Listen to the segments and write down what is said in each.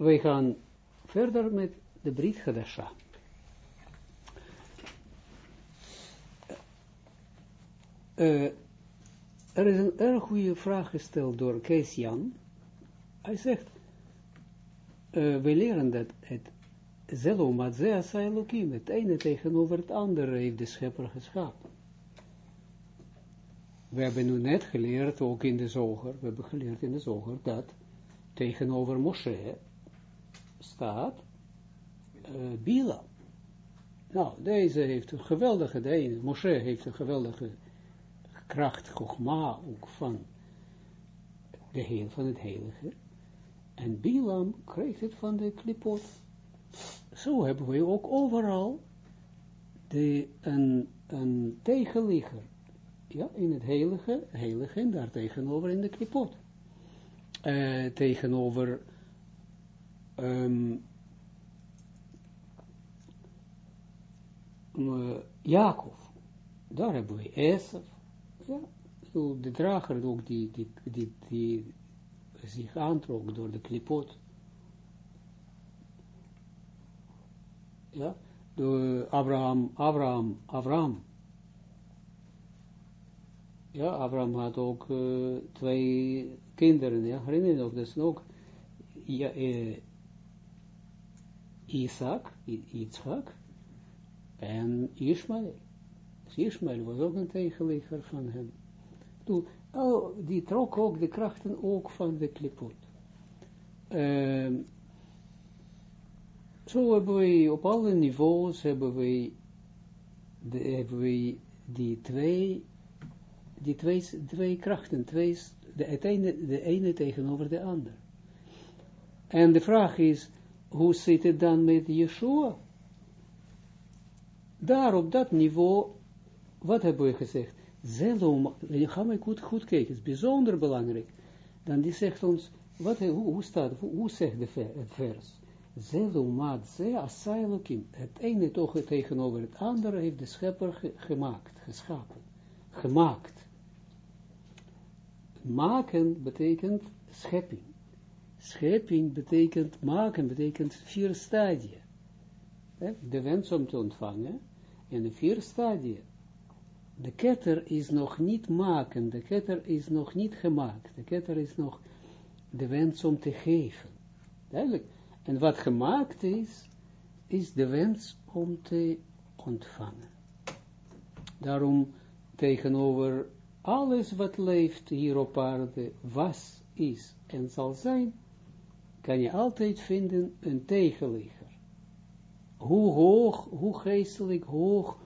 wij gaan verder met de Brit Hadasha. Uh, er is een erg goede vraag gesteld door Kees Jan. Hij zegt, uh, we leren dat het Zelomat Zeasailokim, het ene tegenover het andere heeft de schepper geschapen. We hebben nu net geleerd, ook in de zoger, we hebben geleerd in de zoger, dat tegenover Moshe staat uh, Bila. Nou, deze heeft een geweldige, de ene, Moshe heeft een geweldige kracht, gogma ook van de heel van het heilige. En Bilam kreeg het van de klipot. Zo hebben we ook overal de, een, een tegenligger. Ja, in het heilige, heilige en daar tegenover in de klipot. Uh, tegenover um, uh, Jacob. Daar hebben we Esef. Ja, de drager ook die, die, die, die zich aantrok door de klipot. Ja, door Abraham, Abraham, Abraham. Ja, Abraham had ook uh, twee kinderen, ja, herinner je nog, dat is ook ja, uh, Isaac, Isaac en Ismaël. Dus Ismaël was ook een tegenligger van hem. Toen, oh, die trok ook de krachten ook van de klipot. Zo hebben we op alle niveaus hebben we, de, we die twee, die twee, twee krachten, twee, de, ene, de ene tegenover de ander. En de vraag is, hoe zit het dan met Yeshua? Daar op dat niveau, wat hebben we gezegd? Zelom, gaan we goed, goed kijken, het is bijzonder belangrijk. Dan die zegt ons, wat, hoe, hoe staat, hoe, zegt de vers? Zelumat ze asailokim. Het ene toch tegenover het andere heeft de schepper gemaakt, geschapen. Gemaakt. Maken betekent schepping. Schepping betekent maken, betekent vier stadia. De wens om te ontvangen. En de vier stadia. De ketter is nog niet maken. De ketter is nog niet gemaakt. De ketter is nog de wens om te geven. Duidelijk. En wat gemaakt is, is de wens om te ontvangen. Daarom tegenover alles wat leeft hier op aarde, was, is en zal zijn, kan je altijd vinden een tegenligger. Hoe hoog, hoe geestelijk hoog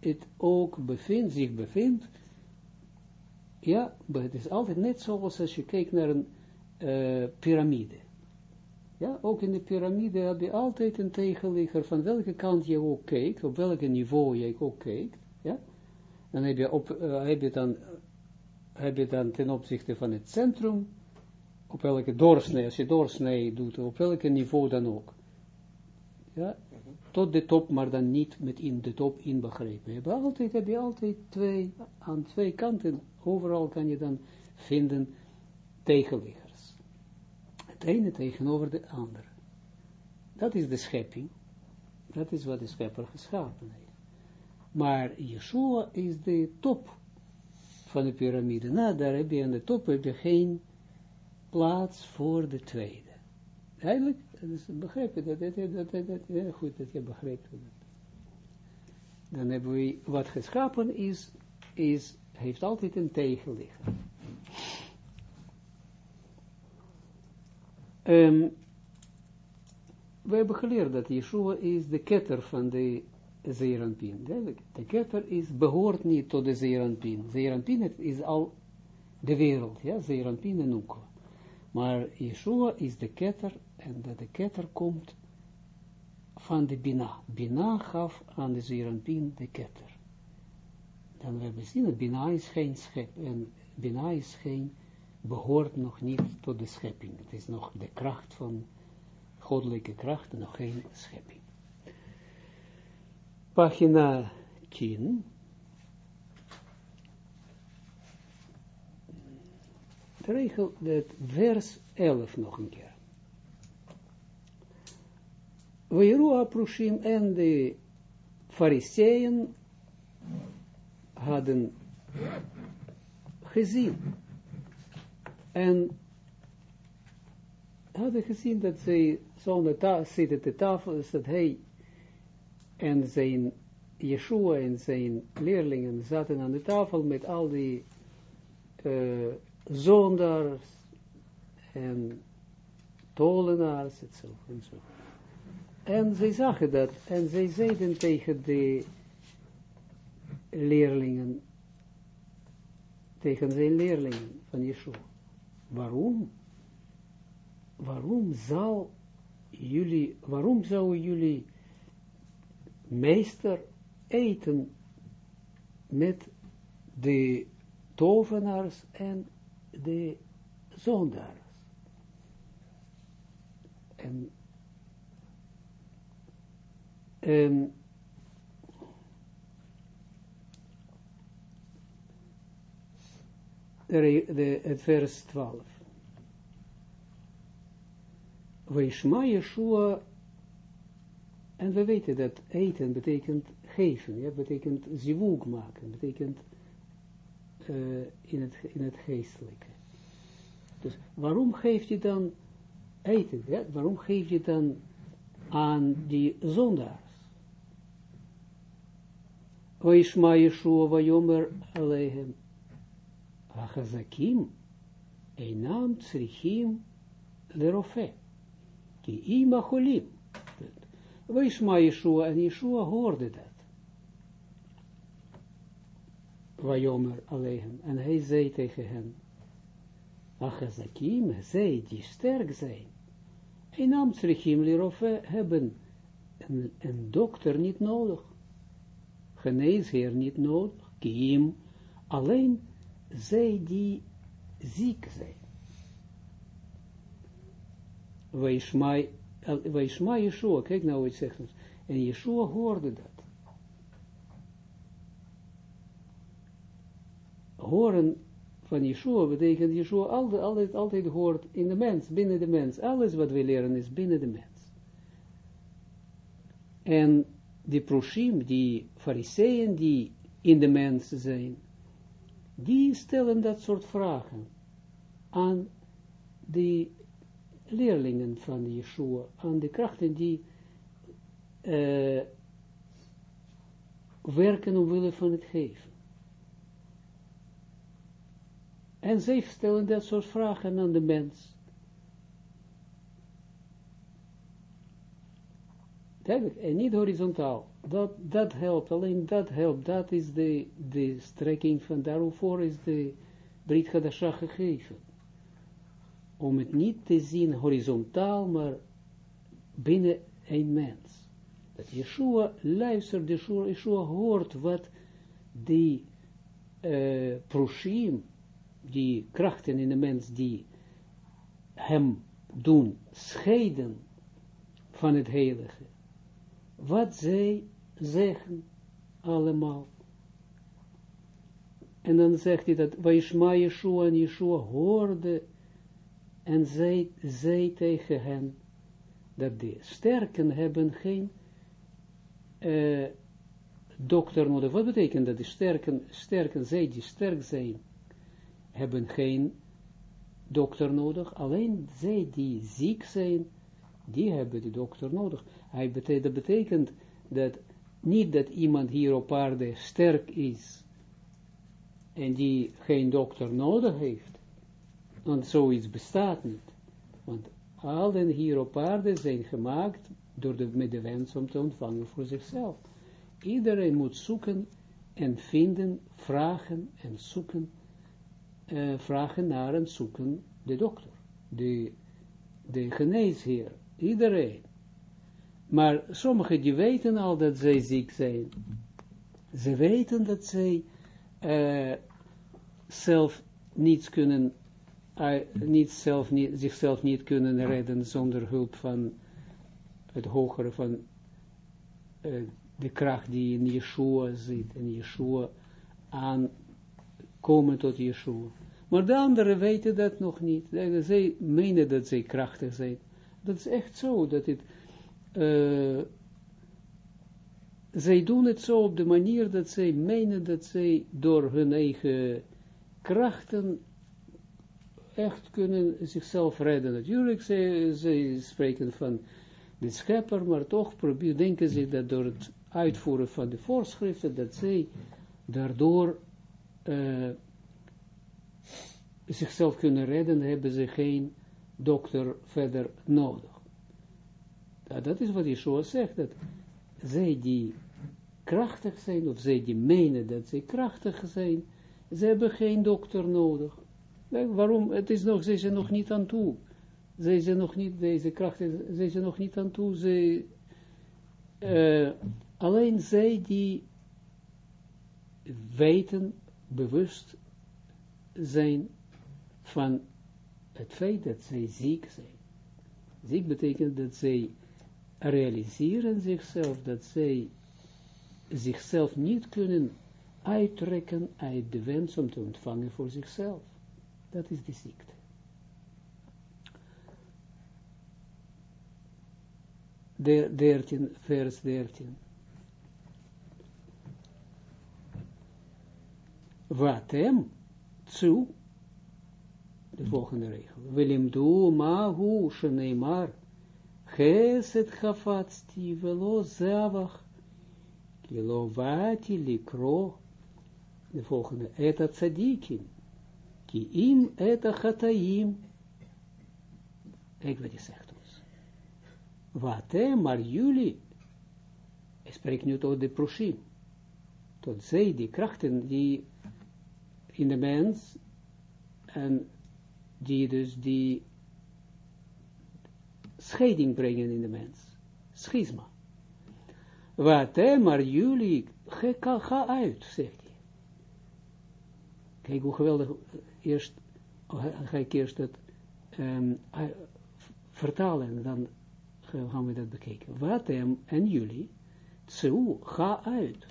het ook bevindt, zich bevindt, ja, maar het is altijd net zoals als je kijkt naar een uh, piramide. Ja, ook in de piramide heb je altijd een tegenligger van welke kant je ook kijkt, op welke niveau je ook kijkt. Ja, dan heb je, op, uh, heb je dan, heb je dan ten opzichte van het centrum, op welke doorsnee, als je doorsnee doet, op welke niveau dan ook. Ja, tot de top, maar dan niet met in de top inbegrepen. Je hebt altijd, heb je altijd twee, aan twee kanten, overal kan je dan vinden tegenligger het ene tegenover de andere. Dat is de schepping. Dat is wat de schepper geschapen heeft. Maar Yeshua is de top van de piramide. Nou, daar heb je aan de top heb je geen plaats voor de tweede. Eigenlijk, dat is begrepen, dat, dat, dat, dat, dat, heel goed dat je begrijpt. Dan hebben we, wat geschapen is, is heeft altijd een tegenligger. Um, we hebben geleerd dat Yeshua is de ketter van de Zeranpin. De ketter is, behoort niet tot de Zeranpin. Zeranpin is al de wereld, ja, Zeranpin en Nukwa. Maar Yeshua is de ketter en dat de ketter komt van de Bina. Bina gaf aan de Zeranpin de ketter. Dan we hebben gezien dat Bina is geen schep en Bina is geen behoort nog niet tot de schepping. Het is nog de kracht van goddelijke kracht, nog geen schepping. Pagina 10. De regel, het vers 11 nog een keer. Weirua Prushim en de Fariseeën hadden gezien. En hadden gezien dat zij zonder ta zitten te tafel, is dat hij en zijn Yeshua en zijn leerlingen zaten aan de tafel met al die uh, zondaars en tolenaars en zo. En, zo. en zij zagen dat en zij zeiden tegen de leerlingen, tegen zijn leerlingen van Yeshua, waarom, waarom zou jullie, waarom zouden jullie meester eten met de tovenaars en de zondaars. En, en de, de, het vers 12. Weishma Yeshua, en we weten dat eten betekent geven, ja, betekent zivug maken, betekent uh, in, het, in het geestelijke. Dus waarom geef je dan eten, ja? waarom geef je dan aan die zondaars? Oishma Yeshua vayomer alehem achazakim einam tsrichim lerofe ki ima cholim. Weishma Yeshua en Yeshua hoorde dat. Wajomer alleen. En hij zei tegen hen, Achazakim, zij die sterk zijn, in Amtsrichim Lirofe hebben een, een dokter niet nodig, geneesheer niet nodig, Kiem, alleen zij die ziek zijn. Weishma Yeshua, kijk nou wat zegt en Yeshua hoorde dat. horen van Yeshua betekent Yeshua altijd, altijd, altijd hoort in de mens, binnen de mens. Alles wat we leren is binnen de mens. En die proshim, die fariseeën die in de mens zijn, die stellen dat soort vragen aan de leerlingen van Yeshua, aan de krachten die uh, werken omwille van het geven. En zij stellen dat soort vragen aan de mens. En niet horizontaal. Dat, dat helpt, alleen dat helpt. Dat is de, de strekking van daarvoor is de Brit Hadasha gegeven. Om het niet te zien horizontaal, maar binnen een mens. Dat Yeshua luistert, Yeshua, Yeshua hoort wat die uh, proshim, die krachten in de mens die hem doen scheiden van het heilige, wat zij zeggen allemaal. En dan zegt hij dat Vaishma Yeshua en Yeshua hoorde en zei, zei tegen hen dat de sterken hebben geen uh, dokter nodig. Wat betekent dat de sterken, sterken, zij die sterk zijn, hebben geen dokter nodig, alleen zij die ziek zijn, die hebben de dokter nodig. Hij dat betekent dat niet dat iemand hier op aarde sterk is en die geen dokter nodig heeft, want zoiets bestaat niet. Want allen hier op aarde zijn gemaakt door de, met de wens om te ontvangen voor zichzelf. Iedereen moet zoeken en vinden, vragen en zoeken uh, vragen naar en zoeken de dokter, de, de geneesheer, iedereen. Maar sommigen die weten al dat zij ziek zijn. Ze weten dat zij uh, zelf niets kunnen, uh, niet zelf, niet, zichzelf niet kunnen redden zonder hulp van het hogere, van de kracht die in Yeshua zit, en Yeshua aankomen tot Yeshua. Maar de anderen weten dat nog niet. Zij menen dat zij krachtig zijn. Dat is echt zo, dat het, uh, zij doen het zo op de manier dat zij menen dat zij door hun eigen krachten echt kunnen zichzelf redden. Natuurlijk, zij, zij spreken van de schepper, maar toch proberen, denken ze dat door het uitvoeren van de voorschriften, dat zij daardoor uh, zichzelf kunnen redden, hebben ze geen dokter verder nodig. dat is wat Yeshua zegt, dat zij die krachtig zijn, of zij die menen dat zij krachtig zijn, ze hebben geen dokter nodig. Waarom? Het is nog, ze zijn nog niet aan toe. Zij zijn nog niet, deze krachten, zij zijn nog niet aan toe. Zij, uh, alleen zij die weten, bewust zijn van het feit dat zij ziek zijn. Ziek betekent dat zij realiseren zichzelf, dat zij zichzelf niet kunnen uittrekken uit de wens om te ontvangen voor zichzelf. Dat is de ziekte. De, 13, vers 13. Watem, tsu, de volgende regel. Wilimdu mahu sheneimar, geset hafatsti velo zavach, kilo vati likro, de volgende, eta tzadikin, ki im eta chataim, kijk wat hij zegt ons. Wat maar jullie, ik spreek nu tot de proshim, tot zij, krachten die in de mens, en die dus die scheiding brengen in de mens. Schisma. Wat hè, maar jullie, ga, uit, zegt hij. Kijk hoe geweldig, eerst, ga ik eerst het um, vertalen, en dan gaan we dat bekijken. Wat hem en jullie, tsu, ga uit.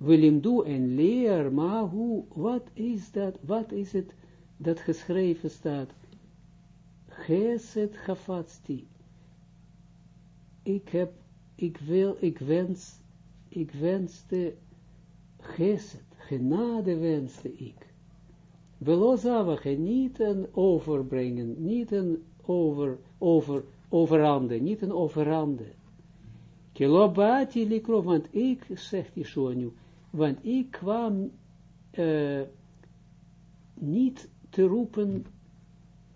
Willem doe en leer, maar wat is dat, wat is het, dat geschreven staat, Geset Hafatsti. Ik heb, ik wil, ik wens, ik wenste Geset, genade wenste ik. Velozavach, niet een overbrengen, niet een over, over, overhande, niet een overhande. Kilobati likro, want ik, zegt Yeshua nu, want ik kwam uh, niet te roepen,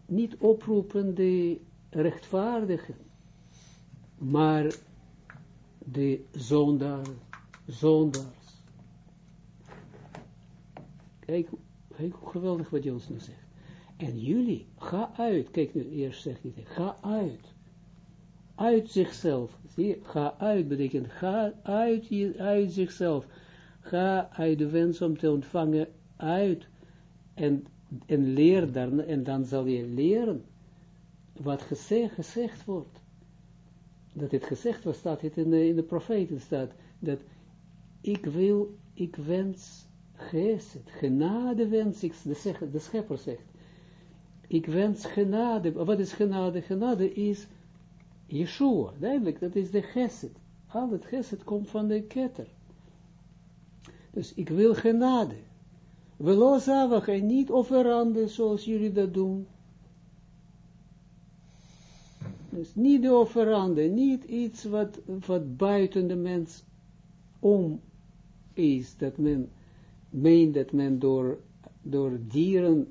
niet oproepen de rechtvaardigen, maar de zondaar, zondaars. Kijk, kijk hoe geweldig wat je ons nu zegt. En jullie, ga uit, kijk nu eerst zegt hij, ga uit. Uit zichzelf. Zie, ga uit betekent, ga uit, uit zichzelf. Ga uit de wens om te ontvangen, uit. En en leer dan, en dan zal je leren wat gezegd, gezegd wordt. Dat het gezegd was, staat het in de, in de profeten, staat dat ik wil, ik wens geset, genade wens ik, de, de schepper zegt, ik wens genade, wat is genade? Genade is Yeshua, duidelijk, dat is de geset. Al het geset komt van de ketter. Dus ik wil genade. Velozavach en niet offeranden zoals jullie dat doen. Dus niet de offeranden, niet iets wat, wat buiten de mens om is, dat men meent dat men door, door dieren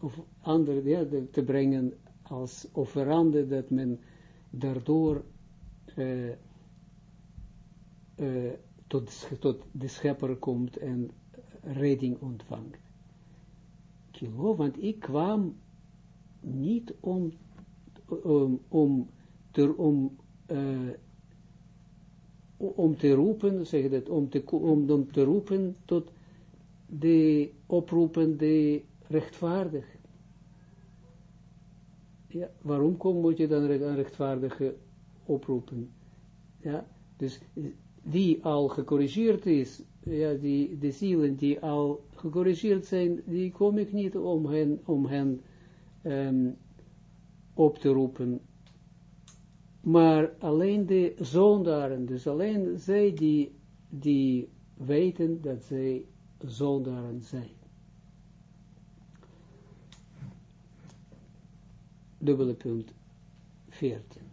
of andere ja, te brengen als offeranden, dat men daardoor uh, uh, tot, tot de schepper komt en redding ontvangen. Kilo, want ik kwam niet om, om, ter, om, uh, om te roepen, zeg dat, om te, om, om te roepen tot de oproepen de rechtvaardige. Ja, waarom kom, moet je dan een rechtvaardige oproepen? Ja, dus die al gecorrigeerd is, ja, die, de zielen die al gecorrigeerd zijn, die kom ik niet om hen, om hen um, op te roepen, maar alleen de zondaren, dus alleen zij die, die weten dat zij zondaren zijn. Dubbele punt 14.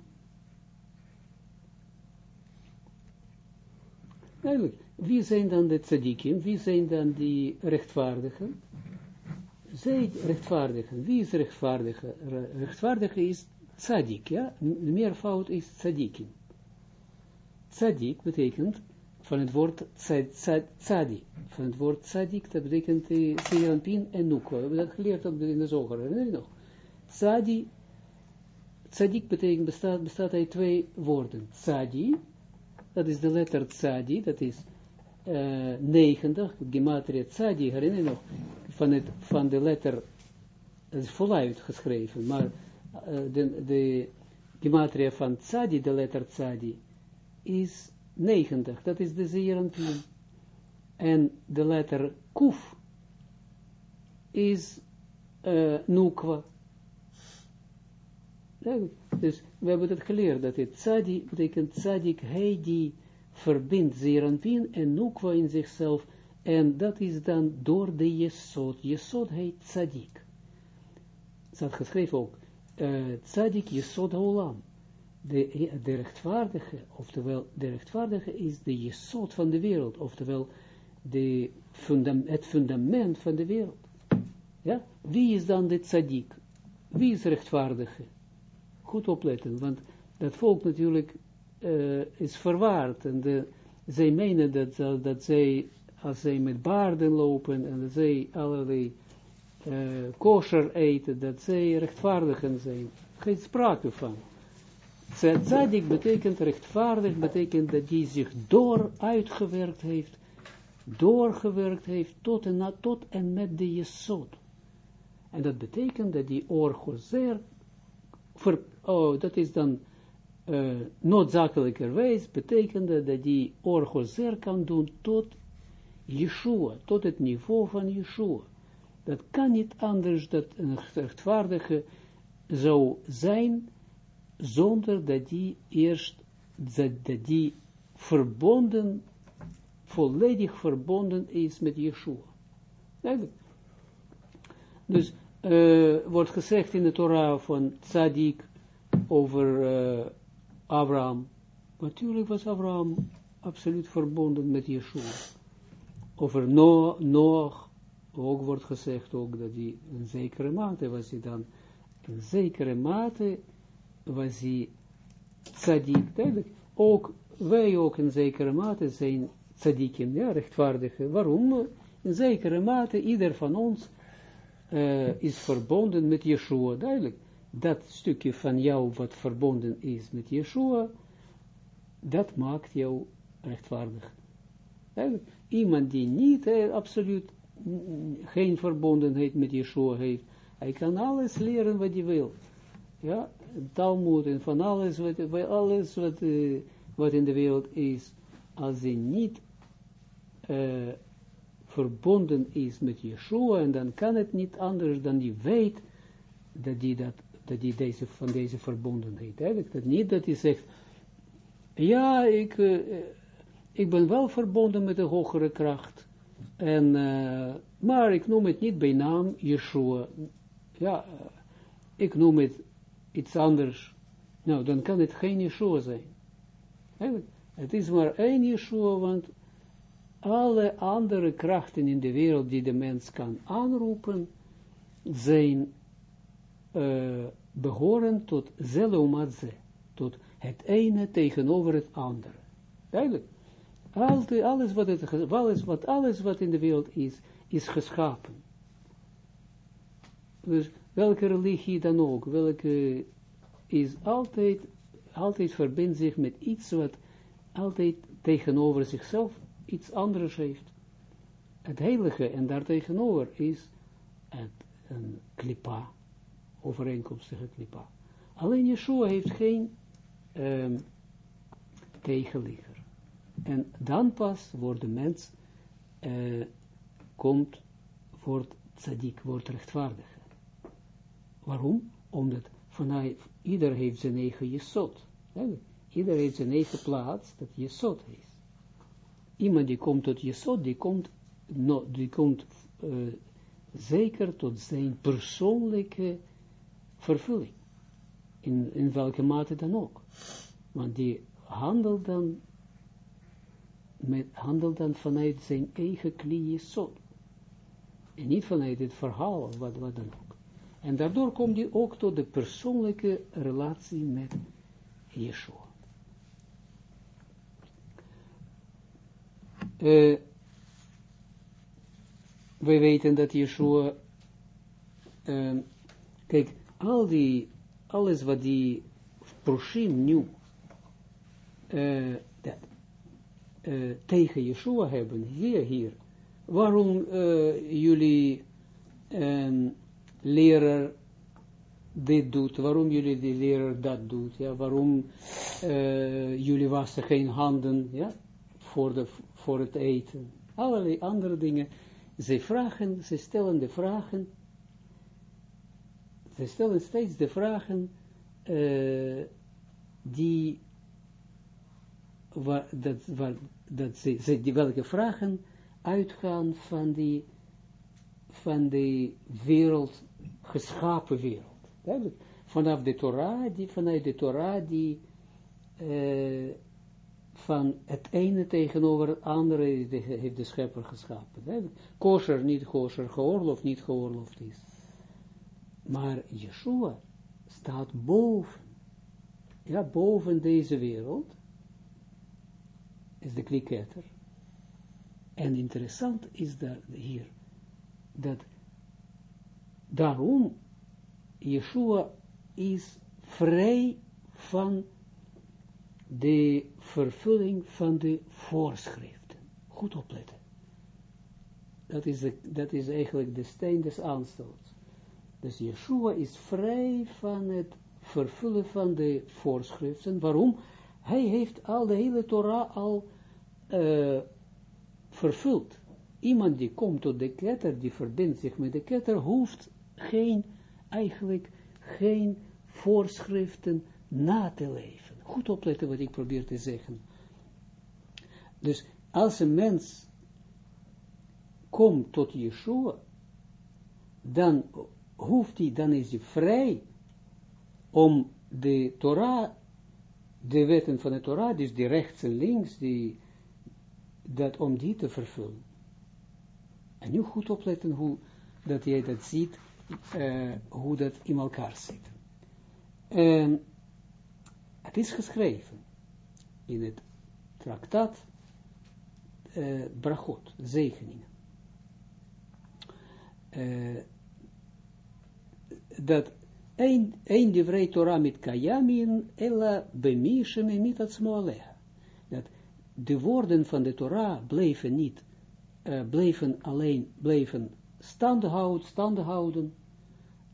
Eigenlijk, wie zijn dan de tzadikim? Wie zijn dan die rechtvaardigen? Zij rechtvaardigen. Wie is rechtvaardige? Rechtvaardige is tzadik, ja? De meervoud is tzadikim. Tzadik betekent van het woord tzadi. Van het woord tzadik, dat betekent uh, Serampin en Nukwa. We hebben dat geleerd ook in de zoger, herinner je nog? Tzadi, tzadik betekent, bestaat, bestaat uit twee woorden. Tzadi, dat is de letter tzadi, dat is uh, 90, gematria tzadi, herinner je nog? Van, van de letter, het is voluit geschreven, maar uh, de, de gematria van tzadi, de letter tzadi, is 90, dat is de zeeranpien. En de letter kuf is uh, nukwa. Dus we hebben het geleerd, dat het tzadi betekent tzadik, hij die verbindt zeeranpien en nukwa in zichzelf, en dat is dan door de jesod. Jesod heet tzadik. Staat geschreven ook, uh, tzadik jesod olam de, de rechtvaardige, oftewel de rechtvaardige is de jesot van de wereld, oftewel de fundam, het fundament van de wereld. Ja? Wie is dan de tzaddik? Wie is rechtvaardige? Goed opletten, want dat volk natuurlijk uh, is verwaard en de, zij menen dat, zij, als zij met baarden lopen en dat zij allerlei uh, kosher eten, dat zij rechtvaardigen zijn. Geen sprake van. Tzadik betekent rechtvaardig, betekent dat die zich door uitgewerkt heeft, doorgewerkt heeft tot en, tot en met de jesod. En dat betekent dat die orgozer, voor, oh, dat is dan uh, noodzakelijkerwijs, betekent dat, dat die orgozer kan doen tot Yeshua, tot het niveau van Yeshua. Dat kan niet anders dat een rechtvaardige zou zijn, zonder dat die eerst, dat, dat die verbonden, volledig verbonden is met Yeshua. Dus uh, wordt gezegd in de Torah van Tzadik over uh, Abraham. Natuurlijk was Abraham absoluut verbonden met Yeshua. Over Noach, Noach ook wordt gezegd ook dat hij een zekere mate was hij dan, een zekere mate was hij tzadik, duidelijk. Ook wij ook in zekere mate zijn tzadikim, ja, rechtvaardige. Waarom? In zekere mate, ieder van ons uh, is verbonden met Yeshua, duidelijk. Dat stukje van jou wat verbonden is met Yeshua, dat maakt jou rechtvaardig. Iemand die niet uh, absoluut geen verbondenheid met Yeshua heeft, hij kan alles leren wat hij wil. Ja, Talmud en van alles, wat, alles wat, uh, wat in de wereld is, als hij niet uh, verbonden is met Yeshua, en dan kan het niet anders dan die weet dat die, dat, dat die deze, van deze verbondenheid, eigenlijk dat niet dat hij zegt, ja, ik, uh, ik ben wel verbonden met de hogere kracht, en, maar ik noem het niet bij naam Yeshua, ja, ik noem het iets anders, nou, dan kan het geen Yeshua zijn. Het is maar één Yeshua, want alle andere krachten in de wereld die de mens kan aanroepen, zijn, uh, behoren tot zelomadze, tot het ene tegenover het andere. Duidelijk. Alles, wat het, wat, alles wat in de wereld is, is geschapen. Dus welke religie dan ook, welke is altijd, altijd verbindt zich met iets wat altijd tegenover zichzelf iets anders heeft. Het heilige en daartegenover is het, een klipa, overeenkomstige klipa. Alleen Yeshua heeft geen um, tegenligger. En dan pas wordt de mens, uh, komt, wordt tzaddik, wordt rechtvaardig. Waarom? Omdat vanuit, ieder heeft zijn eigen jesot. Iedereen heeft zijn eigen plaats, dat Jesod is. Iemand die komt tot Jesod, die komt, no, die komt uh, zeker tot zijn persoonlijke vervulling. In, in welke mate dan ook. Want die handelt dan, met, handelt dan vanuit zijn eigen klie Jesod. En niet vanuit het verhaal, wat, wat dan ook. En daardoor komt hij ook tot de persoonlijke relatie met Yeshua. Uh, wij weten dat Yeshua, uh, kijk, al die, alles wat die Proshim nu uh, dat, tegen Yeshua hebben, hier, hier, waarom jullie um, leraar dit doet, waarom jullie die leraar dat doet, ja, waarom jullie wassen geen handen, ja, voor, de, voor het eten, allerlei andere dingen. Ze vragen, ze stellen de vragen, ze stellen steeds de vragen uh, die, dat, dat ze, die welke vragen uitgaan van die, van de wereld, geschapen wereld. Vanaf de Torah, die, vanuit de Torah, die uh, van het ene tegenover het andere heeft de schepper geschapen. Kosher, niet kosher, geoorloofd, niet geoorloofd is. Maar Yeshua staat boven, ja, boven deze wereld, is de kliketter. En interessant is dat hier, dat daarom Yeshua is vrij van de vervulling van de voorschriften. Goed opletten. Dat is, de, dat is eigenlijk de steen des aanstoots. Dus Yeshua is vrij van het vervullen van de voorschriften. Waarom? Hij heeft al de hele Torah al uh, vervuld. Iemand die komt tot de ketter, die verbindt zich met de ketter, hoeft geen, eigenlijk geen voorschriften na te leven. Goed opletten wat ik probeer te zeggen. Dus als een mens komt tot Yeshua, dan hoeft hij, dan is hij vrij om de Torah, de wetten van de Torah, dus die rechts en links, die, dat om die te vervullen. En nu goed opletten hoe dat jij dat ziet, uh, hoe dat in elkaar zit. En het is geschreven in het traktaat uh, brachot, zegeningen. Uh, dat een, een divrei Torah met kayamin, ella bemishem en niet het Dat de woorden van de Torah bleven niet, uh, bleven alleen, bleven stand houden, stand houden,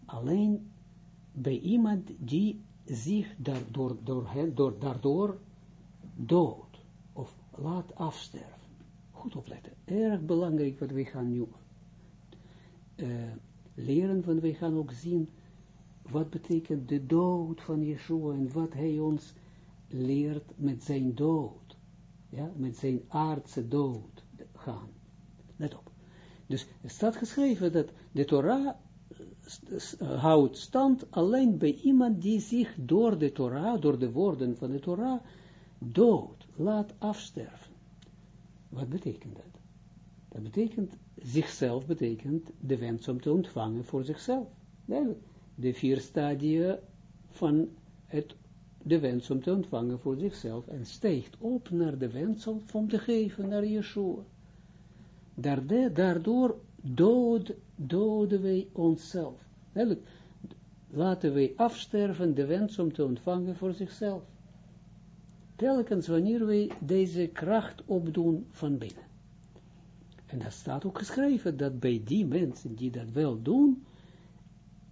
alleen bij iemand die zich daardoor, door, door, daardoor dood of laat afsterven. Goed opletten. Erg belangrijk wat we gaan nu uh, leren, want we gaan ook zien wat betekent de dood van Yeshua en wat hij ons leert met zijn dood. Ja, met zijn aardse dood gaan. Let op. Dus er staat geschreven dat de Torah houdt stand alleen bij iemand die zich door de Torah, door de woorden van de Torah, dood laat afsterven. Wat betekent dat? Dat betekent, zichzelf betekent de wens om te ontvangen voor zichzelf. De vier stadia van het, de wens om te ontvangen voor zichzelf en steekt op naar de wens om te geven naar Yeshua. Daardoor dood, doden wij onszelf. Laten wij afsterven de wens om te ontvangen voor zichzelf. Telkens wanneer wij deze kracht opdoen van binnen. En dat staat ook geschreven, dat bij die mensen die dat wel doen,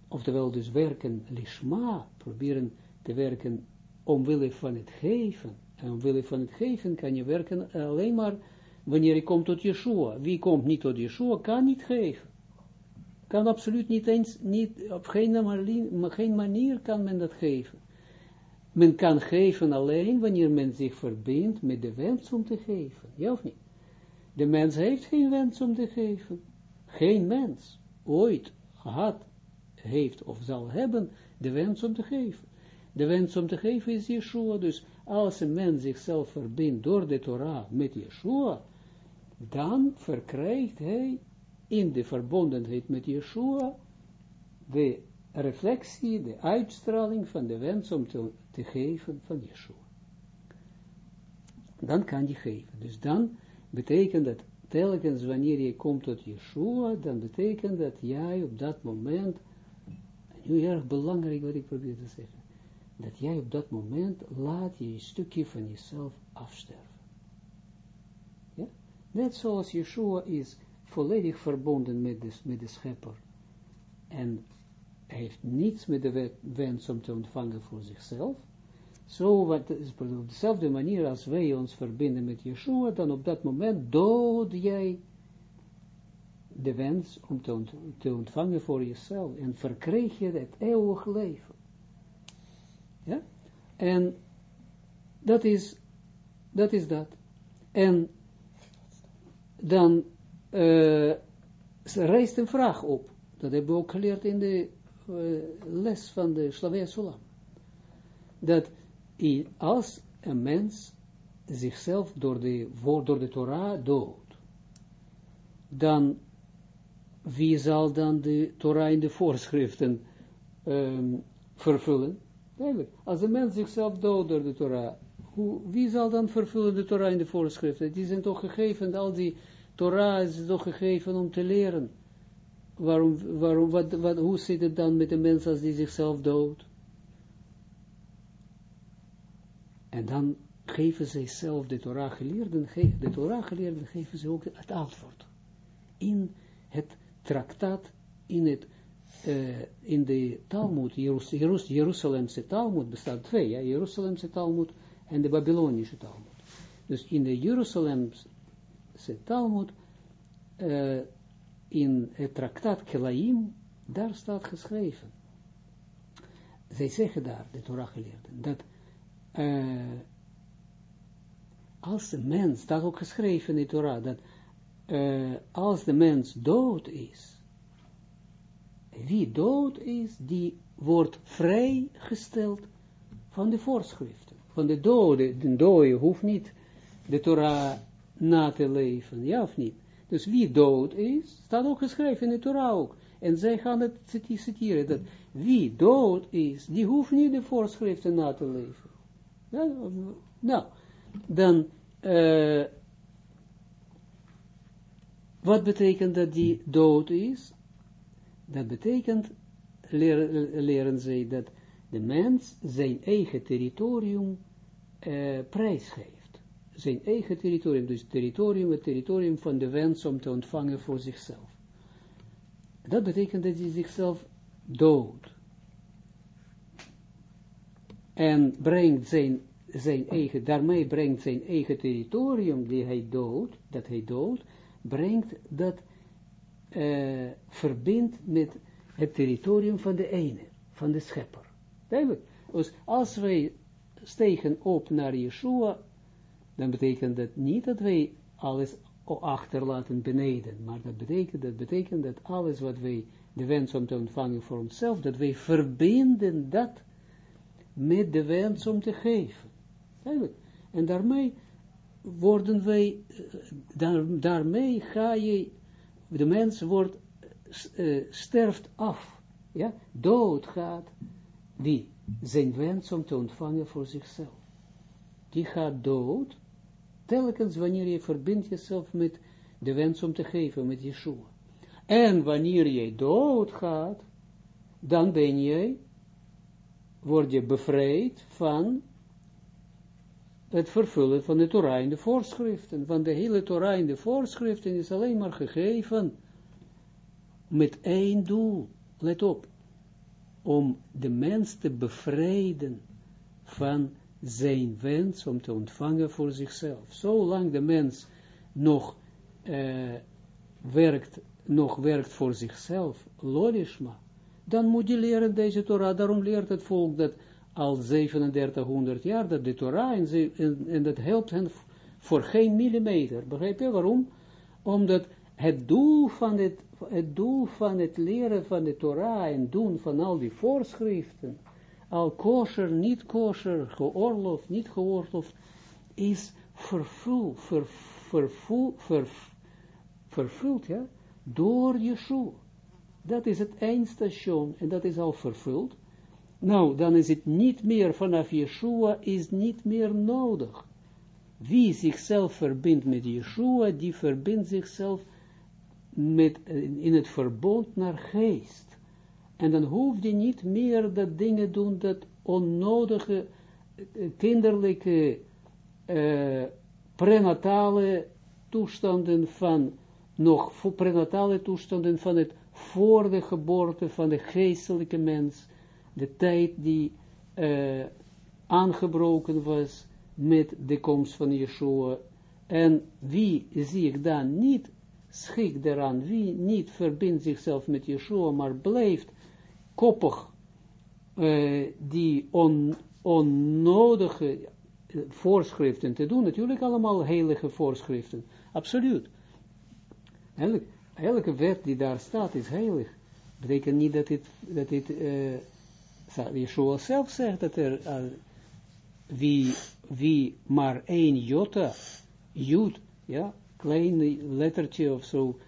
oftewel dus werken lishma, proberen te werken omwille van het geven. En omwille van het geven kan je werken alleen maar wanneer je komt tot Yeshua. Wie komt niet tot Yeshua, kan niet geven. Kan absoluut niet eens, niet, op geen manier, geen manier kan men dat geven. Men kan geven alleen wanneer men zich verbindt met de wens om te geven. Ja of niet? De mens heeft geen wens om te geven. Geen mens ooit gehad, heeft of zal hebben de wens om te geven. De wens om te geven is Yeshua. Dus als een mens zichzelf verbindt door de Torah met Yeshua, dan verkrijgt hij in de verbondenheid met Yeshua de reflectie, de uitstraling van de wens om te, te geven van Yeshua. Dan kan je geven. Dus dan betekent dat telkens wanneer je komt tot Yeshua, dan betekent dat jij op dat moment, nu erg belangrijk wat ik probeer te zeggen, dat jij op dat moment laat je een stukje van jezelf afsterven. Ja? Net zoals Yeshua is volledig verbonden met de, met de schepper en heeft niets met de wens om te ontvangen voor zichzelf, zo op dezelfde manier als wij ons verbinden met Yeshua, dan op dat moment dood jij de wens om te, ontvangen voor jezelf en verkreeg je het eeuwig leven. Ja? En dat is, dat is dat. En dan uh, rijst een vraag op. Dat hebben we ook geleerd in de uh, les van de Slavia Sulam. Dat als een mens zichzelf door de, door de Torah doodt, dan wie zal dan de Torah in de voorschriften um, vervullen? Als een mens zichzelf doodt door de Torah, wie zal dan vervullen de Torah in de voorschriften? Die zijn toch gegeven, al die Torah is toch gegeven om te leren. Waarom, waarom, wat, wat, hoe zit het dan met de mens als die zichzelf doodt? En dan geven zij zelf, de Torah geleerden, de Torah geleerden geven ze ook het antwoord. In het traktaat, in het uh, in de Talmud, Jeruz Jeruz Jeruzalemse Talmud, bestaat twee, ja, Jeruzalemse Talmud en de Babylonische Talmud. Dus in de Jeruzalemse Talmud, uh, in het traktaat Kelaim, daar staat geschreven. Zij zeggen daar, de Torah geleerden, dat uh, als de mens, dat ook geschreven in de Torah, dat uh, als de mens dood is, wie dood is, die wordt vrijgesteld van de voorschriften. Van de dode, de dode hoeft niet de Torah na te leven, ja of niet? Dus wie dood is, staat ook geschreven in de Torah ook. En zij gaan het citeren, dat wie dood is, die hoeft niet de voorschriften na te leven. Nou, dan, uh, wat betekent dat die dood is? Dat betekent, leren, leren zij, dat de mens zijn eigen territorium uh, prijsgeeft. Zijn eigen territorium, dus territorium, het territorium van de wens om te ontvangen voor zichzelf. Dat betekent dat hij zichzelf doodt. En brengt zijn, zijn eigen, daarmee brengt zijn eigen territorium die hij doodt, dat hij doodt, brengt dat uh, verbindt met het territorium van de ene, van de schepper. Duidelijk. Dus als wij stegen op naar Yeshua, dan betekent dat niet dat wij alles achterlaten beneden, maar dat betekent, dat betekent dat alles wat wij, de wens om te ontvangen voor onszelf, dat wij verbinden dat met de wens om te geven. Duidelijk. En daarmee worden wij, eh, daar, daarmee ga je de mens wordt, uh, sterft af, ja, dood gaat, die zijn wens om te ontvangen voor zichzelf. Die gaat dood, telkens wanneer je verbindt jezelf met de wens om te geven, met Yeshua. En wanneer je dood gaat, dan ben je, word je bevrijd van het vervullen van de Torah in de voorschriften. Want de hele Torah in de voorschriften is alleen maar gegeven met één doel. Let op. Om de mens te bevrijden van zijn wens om te ontvangen voor zichzelf. Zolang de mens nog uh, werkt, nog werkt voor zichzelf, lolishma, dan moet je leren deze Torah. Daarom leert het volk dat al 3700 jaar, dat de Torah, en, ze, en, dat helpt hen voor geen millimeter. Begrijp je waarom? Omdat het doel van het, het doel van het leren van de Torah en doen van al die voorschriften, al kosher, niet kosher, geoorloofd, niet geoorloofd, is vervuld, ver, vervuld, ver, vervuld, ja, door Yeshua. Dat is het eindstation en dat is al vervuld. Nou, dan is het niet meer vanaf Yeshua, is niet meer nodig. Wie zichzelf verbindt met Yeshua, die verbindt zichzelf met, in het verbond naar geest. En dan hoef je niet meer dat dingen doen, dat onnodige, kinderlijke, uh, prenatale toestanden van, nog prenatale toestanden van het voor de geboorte van de geestelijke mens, de tijd die uh, aangebroken was met de komst van Yeshua. En wie zie ik dan niet schik daaraan, wie niet verbindt zichzelf met Yeshua, maar blijft koppig uh, die on, onnodige voorschriften te doen, natuurlijk allemaal heilige voorschriften, absoluut. Elke, elke wet die daar staat is heilig. Betekent niet dat dit, dat dit uh, Yeshua zelf zegt dat er uh, wie, wie maar één jota, jut, ja, klein lettertje of zo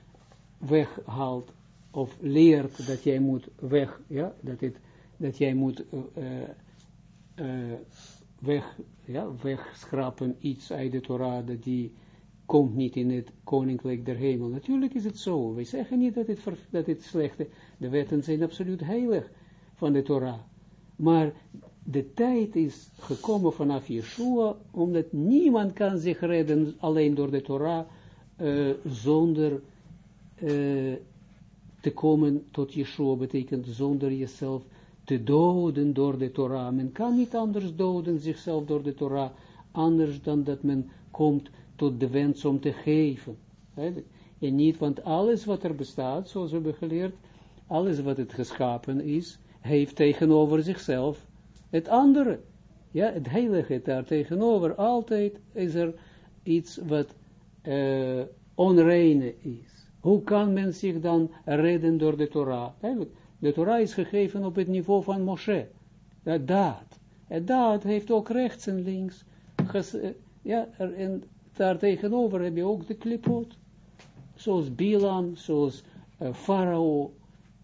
weghaalt, of leert dat jij moet weg, ja, dat, het, dat jij moet uh, uh, weg, ja, wegschrapen iets uit de Torah, die komt niet in het koninkrijk der hemel. Natuurlijk is het zo. Wij zeggen niet dat het, dat het slechte, de wetten zijn absoluut heilig van de Torah. Maar de tijd is gekomen vanaf Yeshua, omdat niemand kan zich redden alleen door de Torah, uh, zonder uh, te komen tot Yeshua, betekent zonder jezelf te doden door de Torah. Men kan niet anders doden zichzelf door de Torah, anders dan dat men komt tot de wens om te geven. En niet, want alles wat er bestaat, zoals we hebben geleerd, alles wat het geschapen is, heeft tegenover zichzelf het andere. Ja, het heilige daar tegenover, altijd is er iets wat uh, onreine is. Hoe kan men zich dan redden door de Torah? De Torah is gegeven op het niveau van Moshe. Dat daad. En daad heeft ook rechts en links. Eh, ja, daar tegenover heb je ook de klipot. Zoals Bilam, zoals uh, Farao,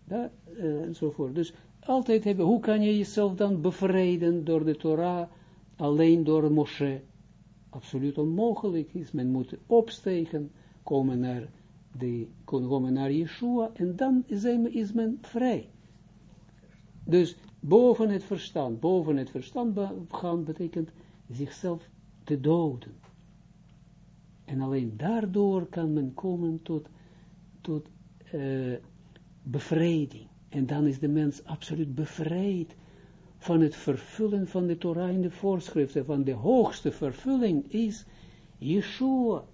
uh, enzovoort. Dus altijd hebben, hoe kan je jezelf dan bevrijden door de Torah, alleen door Moshe? Absoluut onmogelijk is. Men moet opstegen, komen naar, de, komen naar Yeshua, en dan is, is men vrij. Dus boven het verstand, boven het verstand gaan betekent zichzelf te doden. En alleen daardoor kan men komen tot, tot uh, bevrijding. En dan is de mens absoluut bevrijd van het vervullen van de Torah in de voorschriften. Van de hoogste vervulling is Yeshua.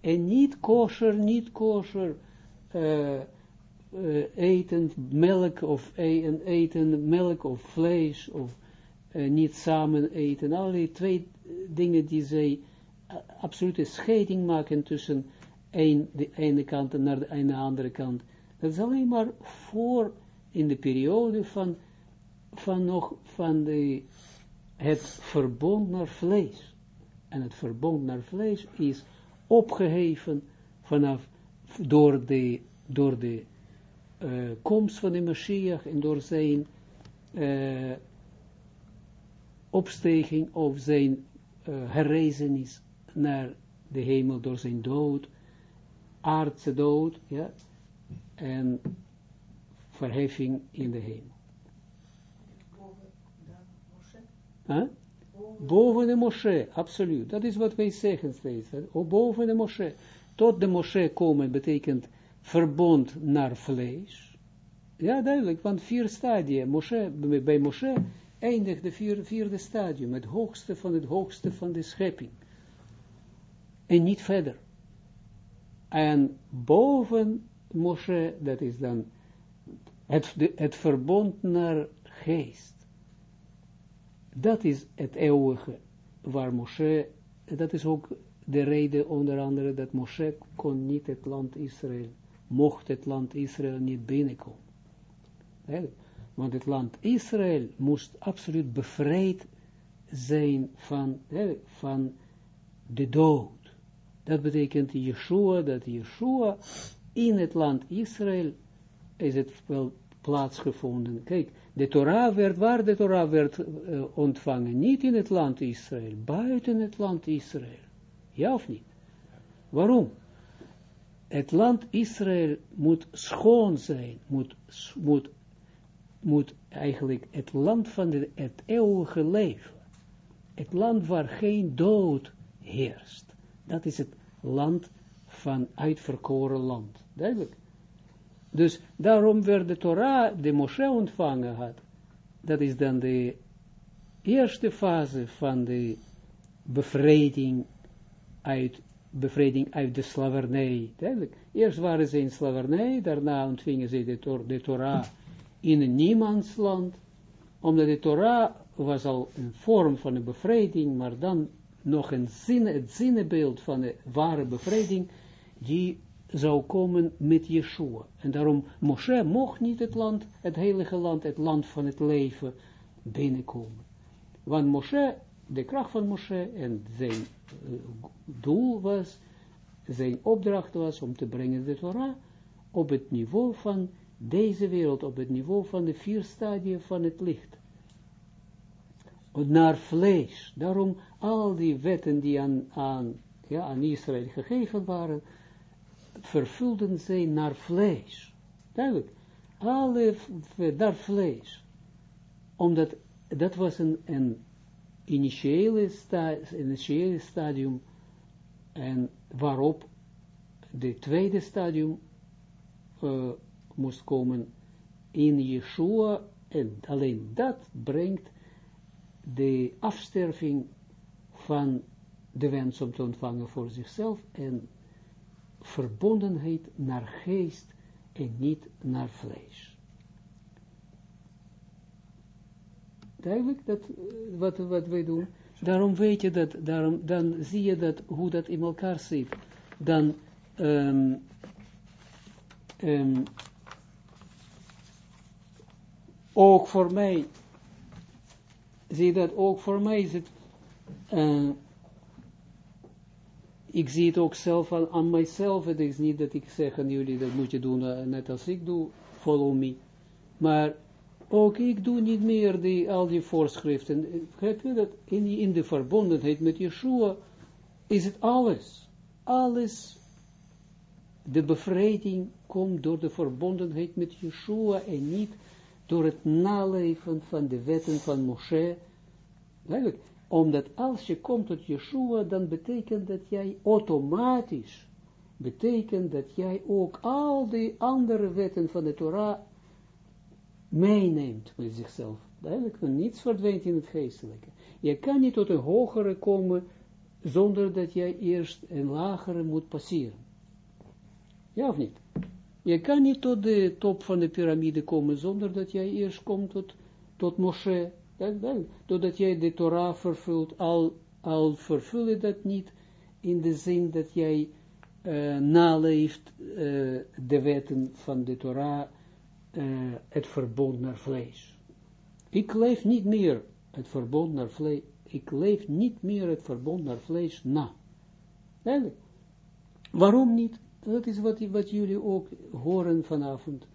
En niet kosher, niet kosher, uh, uh, eten melk of eten, eten melk of vlees of niet samen eten. Alle twee dingen die zij absolute scheiding maken tussen een, de ene kant en naar de, andere kant. Dat is alleen maar voor in de periode van, van nog van de, het verbond naar vlees. En het verbond naar vlees is opgeheven vanaf, door de, door de uh, komst van de Mashiach en door zijn uh, opsteging of zijn uh, herrezenis naar de hemel door zijn dood, aardse dood, ja, en verheffing in de hemel. Huh? Boven de Moshe, absoluut. Dat is wat wij zeggen steeds. Hè? Boven de Moshe. Tot de Moshe komen betekent verbond naar vlees. Ja, duidelijk, want vier stadia. Moshe, bij Moshe eindigt de vier, vierde stadium, het hoogste van het hoogste van de schepping. En niet verder. En boven Moshe, dat is dan het, het verbond naar geest. Dat is het eeuwige, waar Moshe, dat is ook de reden onder andere dat Moshe kon niet het land Israël, mocht het land Israël niet binnenkomen. Want het land Israël moest absoluut bevrijd zijn van, van de dood. Dat betekent Yeshua, dat Yeshua in het land Israël is het wel plaatsgevonden. Kijk, de Torah werd, waar de Torah werd uh, ontvangen, niet in het land Israël, buiten het land Israël. Ja of niet? Waarom? Het land Israël moet schoon zijn, moet, moet, moet eigenlijk het land van de, het eeuwige leven. Het land waar geen dood heerst. Dat is het land van uitverkoren land. Duidelijk. Dus daarom werd de Torah, de Moshe ontvangen had. Dat is dan de eerste fase van de bevrijding uit, bevrijding uit de slavernij. Duidelijk. Eerst waren ze in slavernij, daarna ontvingen ze de, Torah in een niemandsland. Omdat de Torah was al een vorm van een bevrijding, maar dan nog een zin, het zinnenbeeld van de ware bevrijding, die zou komen met Yeshua. En daarom, Moshe mocht niet het land, het heilige land, het land van het leven binnenkomen. Want Moshe, de kracht van Moshe en zijn uh, doel was, zijn opdracht was om te brengen de Torah op het niveau van deze wereld, op het niveau van de vier stadia van het licht naar vlees. Daarom al die wetten die aan, aan, ja, aan Israël gegeven waren, vervulden zij naar vlees. Duidelijk. Alle naar vlees. Omdat dat was een, een initiële, sta, initiële stadium en waarop de tweede stadium uh, moest komen in Yeshua en alleen dat brengt de afsterving van de wens om te ontvangen voor zichzelf en verbondenheid naar geest en niet naar vlees. Duidelijk dat, eh, wat, wat wij doen. Daarom weet je dat, daarom, dan zie je dat, hoe dat in elkaar zit. Dan, um, ook voor mij zie dat ook voor mij is het, uh, ik zie het ook zelf aan, mijzelf, het is niet dat ik zeg aan jullie, dat moet je doen uh, net als ik doe, follow me, maar ook ik doe niet meer die, al die voorschriften, begrijp je dat, in, in de verbondenheid met Yeshua, is het alles, alles, de bevrijding komt door de verbondenheid met Yeshua en niet door het naleven van de wetten van Moshe. Eigenlijk, omdat als je komt tot Yeshua, dan betekent dat jij automatisch, betekent dat jij ook al die andere wetten van de Torah meeneemt met zichzelf. Eigenlijk, niets verdwijnt in het geestelijke. Je kan niet tot een hogere komen, zonder dat jij eerst een lagere moet passeren. Ja of niet? Je kan niet tot de top van de piramide komen zonder dat jij eerst komt tot, tot Moshe. Doordat jij de Torah vervult, al, al vervul je dat niet in de zin dat jij uh, naleeft uh, de wetten van de Torah, uh, het verbond naar vlees. Ik leef niet meer het verbond naar vlees, ik leef niet meer het verbond naar vlees na. Waarom niet? Dat is wat, wat jullie ook horen vanavond.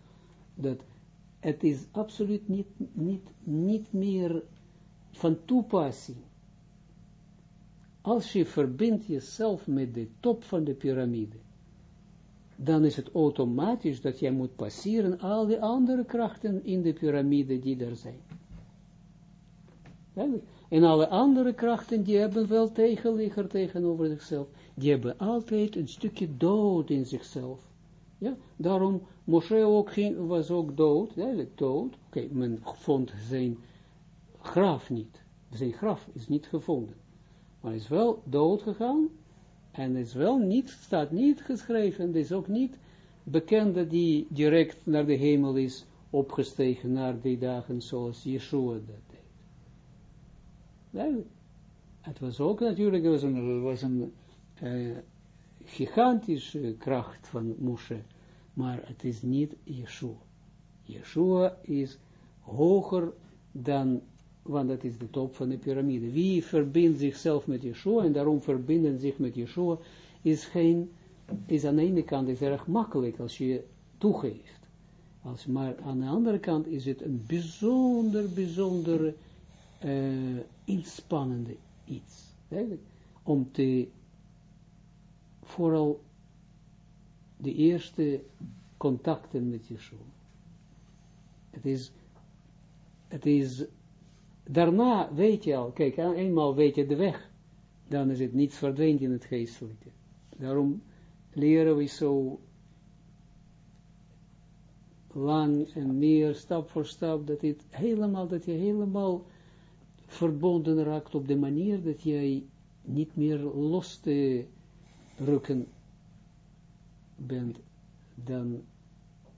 Dat het is absoluut niet, niet, niet meer van toepassing. Als je verbindt jezelf met de top van de piramide, dan is het automatisch dat jij moet passeren al die andere krachten in de piramide die er zijn. En alle andere krachten, die hebben wel tegenligger tegenover zichzelf die hebben altijd een stukje dood in zichzelf. Ja, daarom, Moshe ook was ook dood, eigenlijk dood. Oké, men vond zijn graf niet. Zijn graf is niet gevonden. Maar hij is wel dood gegaan. En is wel niet, staat niet geschreven. Het is ook niet bekend dat hij direct naar de hemel is opgestegen naar die dagen zoals Yeshua dat Het was ook natuurlijk, was een, was een uh, gigantische kracht van Moshe, maar het is niet Yeshua. Yeshua is hoger dan, want dat is de top van de piramide. Wie verbindt zichzelf met Yeshua en daarom verbinden zich met Yeshua, is geen, is aan de ene kant is erg makkelijk als je toegeeft. Maar aan de andere kant is het een bijzonder, bijzonder uh, inspannende iets. Om te, vooral de eerste contacten met Yeshua. Het is, het is, daarna weet je al, kijk, eenmaal weet je de weg, dan is het niets verdwijnt in het geestelijke. Daarom leren we zo lang en meer, stap voor stap, dat, het helemaal, dat je helemaal verbonden raakt op de manier dat jij niet meer los te rukken bent, dan,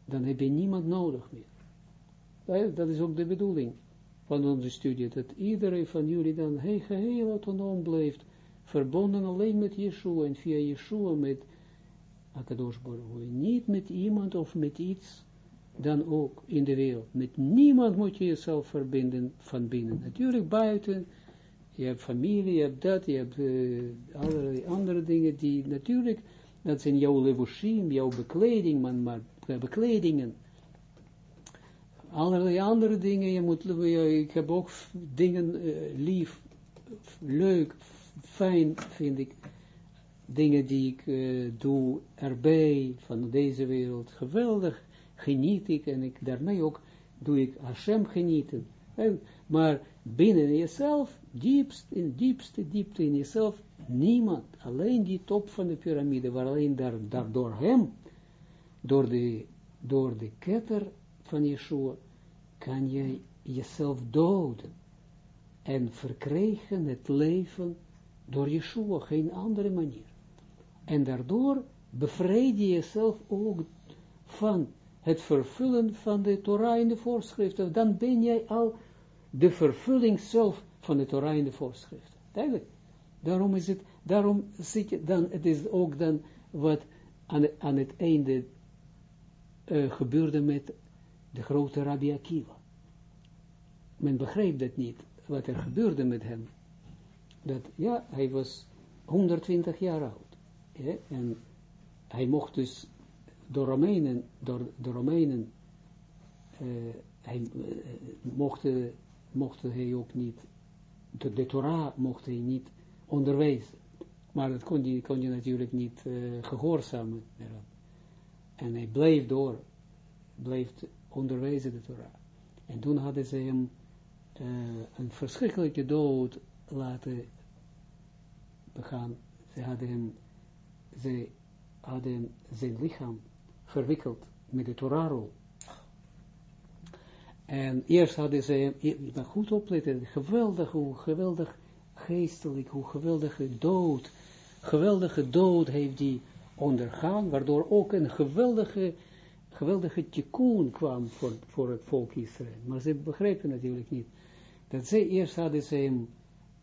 dan heb je niemand nodig meer. Dat is ook de bedoeling van onze studie, dat iedereen van jullie dan heel geheel autonoom blijft, verbonden alleen met Yeshua en via Yeshua met Akadosh Niet met iemand of met iets dan ook in de wereld. Met niemand moet je jezelf verbinden van binnen. Natuurlijk buiten, je hebt familie, je hebt dat, je hebt uh, allerlei andere dingen die natuurlijk, dat zijn jouw levushim, jouw bekleding, man, maar bekledingen. Allerlei andere dingen, je moet, ik heb ook dingen lief, leuk, fijn, vind ik, dingen die ik doe erbij, van deze wereld, geweldig, geniet ik en ik daarmee ook doe ik Hashem genieten. En, maar binnen jezelf, diepst, in diepste diepte in jezelf, niemand, alleen die top van de piramide, waar alleen daar, door hem, door de, door de ketter van Yeshua, kan je jezelf doden en verkrijgen het leven door Yeshua, geen andere manier. En daardoor bevrijd je jezelf ook van het vervullen van de Torah in de voorschriften, dan ben jij al de vervulling zelf van de Torah in de voorschriften. Duidelijk. Daarom is het, daarom zit je dan, het is ook dan wat aan, aan het einde uh, gebeurde met de grote Rabbi Akiva. Men begreep dat niet, wat er gebeurde met hem. Dat, ja, hij was 120 jaar oud. En hij mocht dus door Romeinen, door de Romeinen, uh, hij, mocht hij ook niet, de, de, Torah mocht hij niet onderwijzen. Maar dat kon je, kon natuurlijk niet uh, gehoorzamen. En hij bleef door, bleef onderwijzen de Torah. En toen hadden ze hem een verschrikkelijke dood laten begaan. Ze hadden hem, ze hadden zijn lichaam verwikkeld met de Torah-rol. En eerst hadden ze, goed opletten, geweldig, hoe geweldig geestelijk, hoe geweldige dood, geweldige dood heeft die ondergaan, waardoor ook een geweldige, geweldige tikkun kwam voor, voor het volk Israël. Maar ze begrepen natuurlijk niet, dat ze eerst hadden ze hem,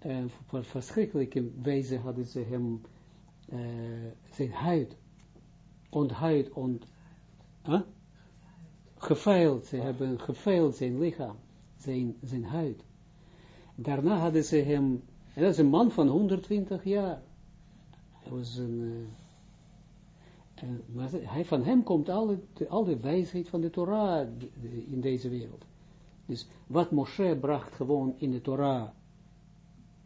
uh, op verschrikkelijke wijze hadden ze hem, uh, zijn huid, onthuid, ont, Huh? Geveild, ze hebben geveild zijn lichaam, zijn, zijn huid. Daarna hadden ze hem, en dat is een man van 120 jaar. Hij was een, uh, maar hij, van hem komt al de, al de wijsheid van de Torah in deze wereld. Dus wat Moshe bracht gewoon in de Torah,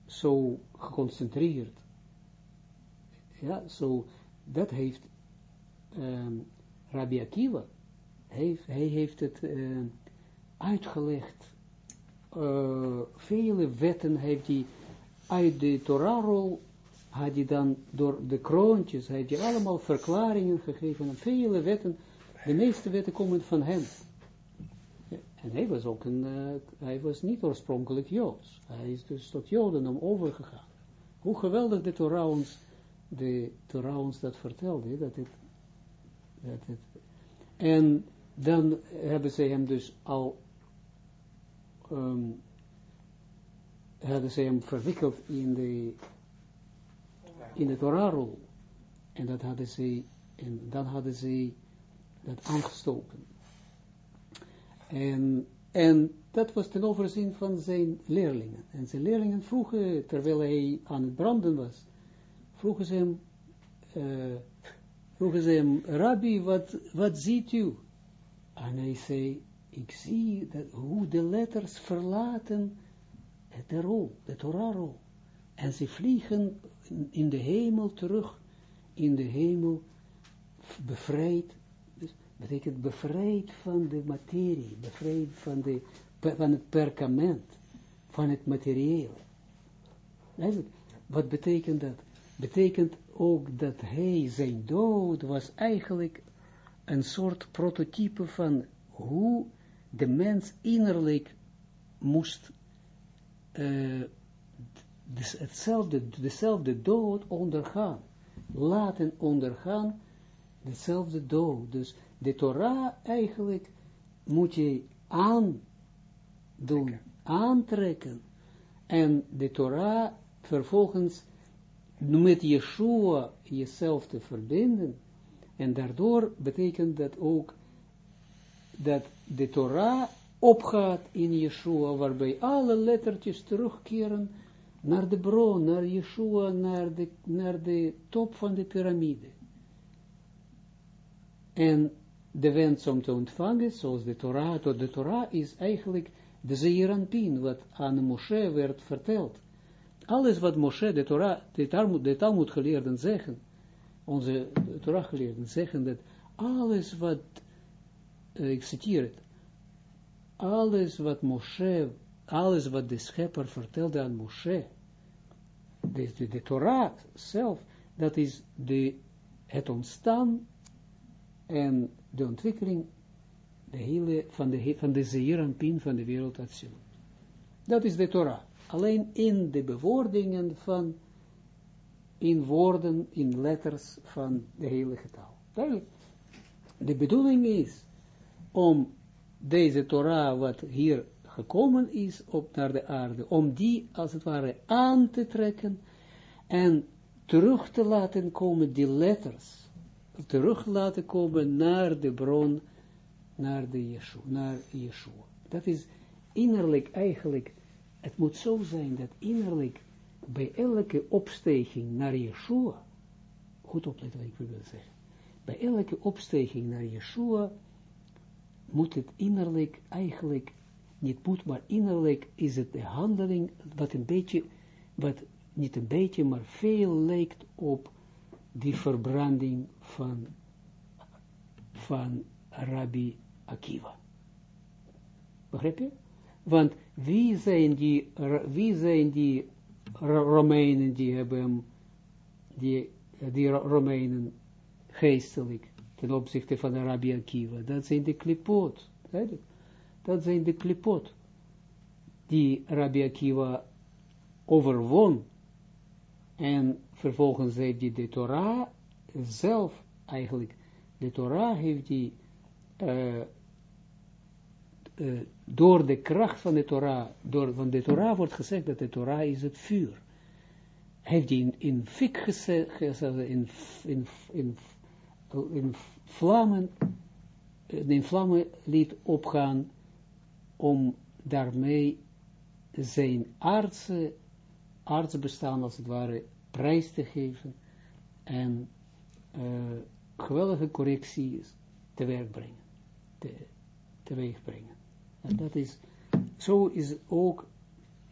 zo geconcentreerd, ja, zo, dat heeft um, Rabbi Akiva, heeft, hij heeft het uh, uitgelegd, uh, vele wetten heeft hij uit de Torahrol, had hij dan door de kroontjes, heeft hij allemaal verklaringen gegeven, en vele wetten, de meeste wetten komen van hem. En hij was ook een, uh, hij was niet oorspronkelijk Joods. Hij is dus tot Joden overgegaan. Hoe geweldig de Torah ons, de Torah dat vertelde, dat het en dan hebben ze hem dus al um, hadden ze hem verwikkeld in de, in de Torah-rol. En dat hadden ze, en dan hadden ze dat aangestoken. En, en dat was ten overzien van zijn leerlingen. En zijn leerlingen vroegen, terwijl hij aan het branden was, vroegen ze hem, uh, vroegen ze hem, Rabbi, wat, wat ziet u? En hij zei, ik zie dat, hoe de letters verlaten de rol, de Torah-rol. En ze vliegen in de hemel terug, in de hemel bevrijd, dus betekent bevrijd van de materie, bevrijd van, de, van het perkament, van het materieel. Wat betekent dat? Betekent ook dat hij, zijn dood, was eigenlijk een soort prototype van hoe de mens innerlijk moest uh, hetzelfde, dezelfde dood ondergaan. Laten ondergaan dezelfde dood. Dus de Torah eigenlijk moet je aandoen, aantrekken. En de Torah vervolgens met Yeshua jezelf te verbinden. En daardoor betekent dat ook dat de Torah opgaat in Yeshua, waarbij alle lettertjes terugkeren naar de bron, naar Yeshua, naar de, naar de top van de piramide. En de wens om te ontvangen, zoals de Torah, tot de Torah is eigenlijk de Zeeranpin, wat aan Moshe werd verteld. Alles wat Moshe, de Torah, de Talmud, de Talmud geleerden zeggen, onze Torah geleerden zeggen dat alles wat, uh, ik citeer het, alles wat Moshe, alles wat de schepper vertelde aan Moshe, de, de, de Torah zelf, dat is de, het ontstaan en de ontwikkeling de hele, van de, van de Zeeranpin van de wereld Dat is de Torah. Alleen in de bewoordingen van, in woorden, in letters van de hele taal. De bedoeling is om deze Torah, wat hier gekomen is op naar de aarde, om die als het ware aan te trekken en terug te laten komen, die letters, terug laten komen naar de bron, naar, de Yeshua, naar Yeshua. Dat is innerlijk eigenlijk, het moet zo zijn dat innerlijk bij elke opstijging naar Yeshua, goed opletten wat ik wil zeggen, bij elke opstijging naar Yeshua, moet het innerlijk eigenlijk, niet moet, maar innerlijk is het de handeling, wat een beetje, wat niet een beetje, maar veel lijkt op die verbranding van, van Rabbi Akiva. Begrijp je? Want wie zijn die, wie zijn die Romeinen die hebben, die, die Romeinen geestelijk ten opzichte van de Rabbi Akiva. Dat zijn de klipot. Dat zijn de klipot. Die Rabbi Akiva overwon. En vervolgens heeft hij de Torah zelf eigenlijk. De Torah heeft hij uh, uh, door de kracht van de Torah, door, van de Torah wordt gezegd dat de Torah is het vuur. Heeft hij in, in fik gezet, in, in, in in vlammen, in vlammen liet opgaan, om daarmee zijn aardse, aardse bestaan als het ware prijs te geven en uh, geweldige correcties teweeg brengen, te, teweeg brengen. En dat is, zo is ook